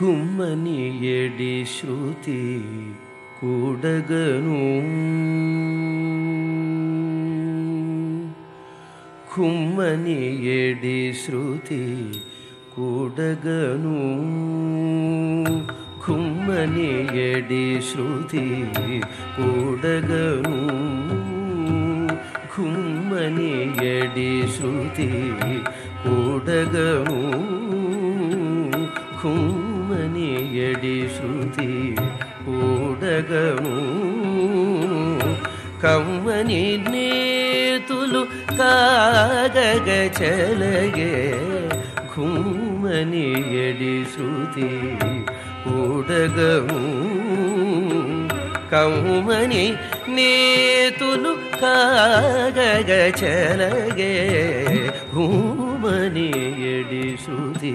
కుమ్మని ఎడి శృతి కూడగను కుమ్మని ఎడి శృతి కూడగను కుమ్మని ఎడి శృతి కూడగను కుమ్మని ఎడి శృతి కూడగను కుమ్మని ఎడి శృతి కూడగను కమ్మని నేతులు కాగగ చలగే కుమ్మని ఎడి శృతి కూడగము కమ్మని నేతులు కాగగ చలగే భూమని ఎడి శృతి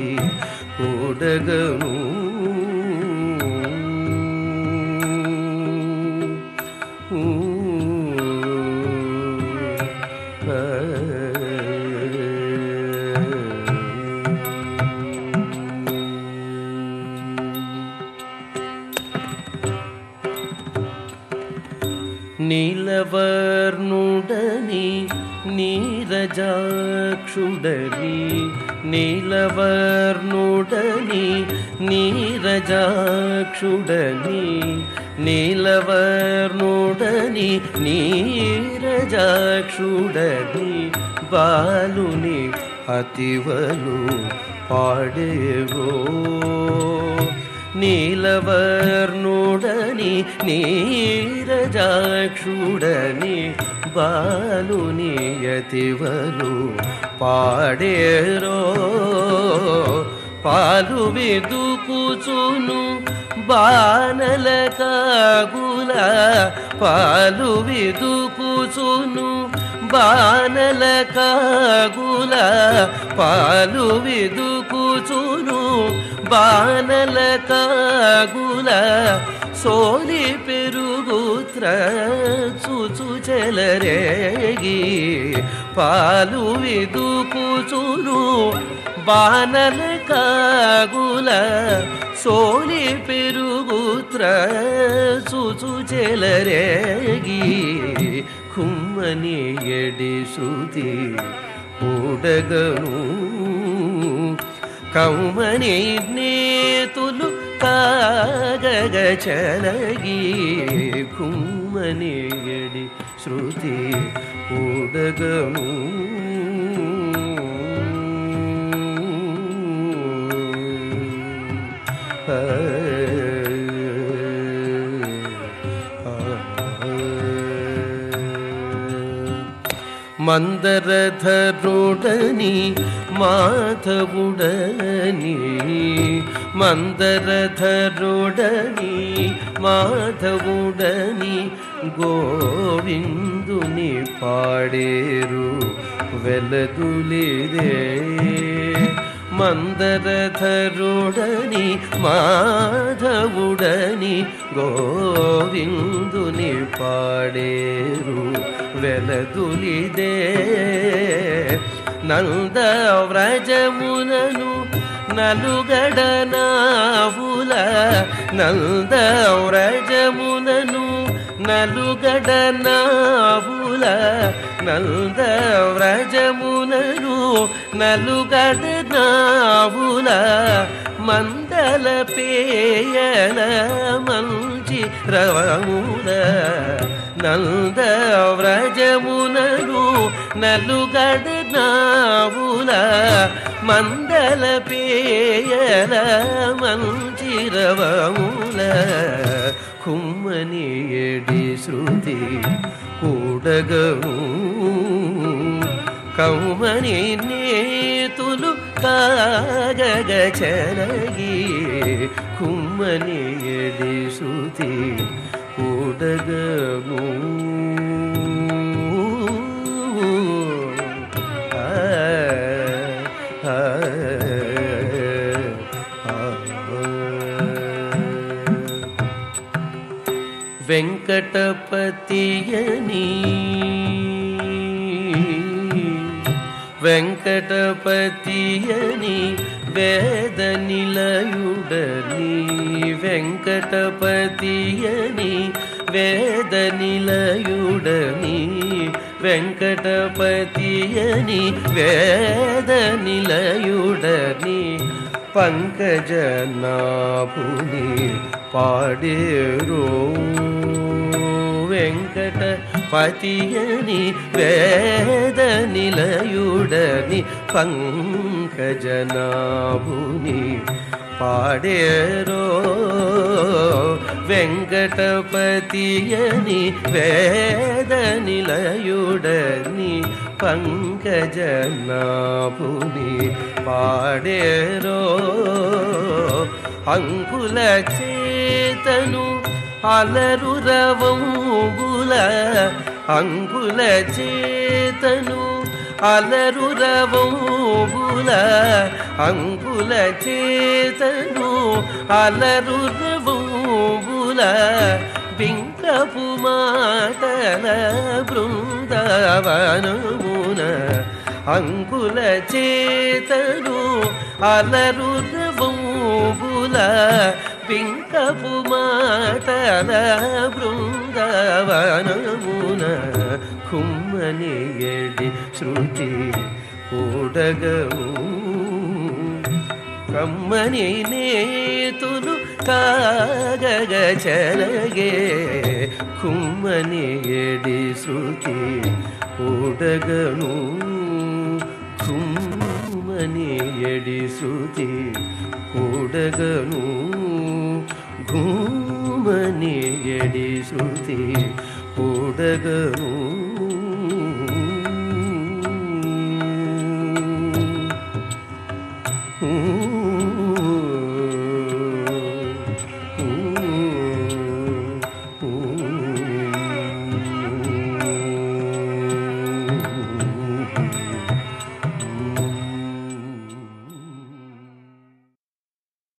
కూడగము నీలవర్ణుడని నీరజాక్షుడని నీలవర్ణుడని నీరజాక్షుడని నీలవర్ణుడని నీరజాక్షుడని బాలుని అతివలు పాడేవో నీలవర్ణుడని నీరజాక్షుడని బాలుని యతివలు పాడేరో. పాలు వెదుకుచును బాణల కాగుల పాలు వెదుకుచును బాణల కాగుల పాలు వెదుకుచును బానల కాగుల సోలి పెరుగుత్ర చూచు చెలరేగి పాలు విదుకుచును బానల కాగుల సోలి పెరుగుత్ర చూచు చెలరేగి కుమ్మని ఎడి శృతి ఊడగను तुलु कगली कुमनि गडि श्रुति पूगमु మందరధరుడని మాధవుడని మందరధరుడని మాధవుడని గోవిందుని పాడేరు వెలదులిదే మందరధరుడని మాధవుడని గోవిందుని పాడేరు వెలదులిదే. నంద వ్రజమునను నలుగడనావుల నంద వ్రజమునను నలుగడ నావుల నంద వ్రజమునను నలుగడ నావుల మందల పేయల మంచి రవముల నంద వ్రజమునను నలుగడ నావుల మందల పేయల మంచి రవముల కుమ్మని ఎడి శృతి కూడగము కౌమని నేతులు కాగగ చలగి కుమ్మని ఎడి వెంకటపతియని వెంకటపతియని వేద నిలయుడని. వెంకటపతియని వేద నిలయుడని. వెంకటపతియని వేద నిలయుడని. पङ्कजनापुरे पाडेरु वेङ्कट పతియని వేద నిలయుడని పంకజనాభుని పాడేరో వెంకటపతియని వేద నిలయుడని పంకజనాభుని పాడేరో అంకుల చేతను అలరురవంగుల అంగుల చేతను. అలరురవంగుల అంగుల చేతను. అలరురవంగుల బింకపు మాటల బృందవనమున అంకుల చేతను. అలరురవంగుల పింకపు మాటల బృందవనమున కుమ్మని ఎడి శృతి కూడగము కమ్మని నేతులు కాగగ చలగే కుమ్మని ఎడి శృతి కూడగను కుమ్మ ಘೂಮನಿಯಡಿಸುತಿ ಕೂಡಗನು ಘೂಮನಿಯಡಿಸುತಿ ಕೂಡಗನು ಹ್ಞೂ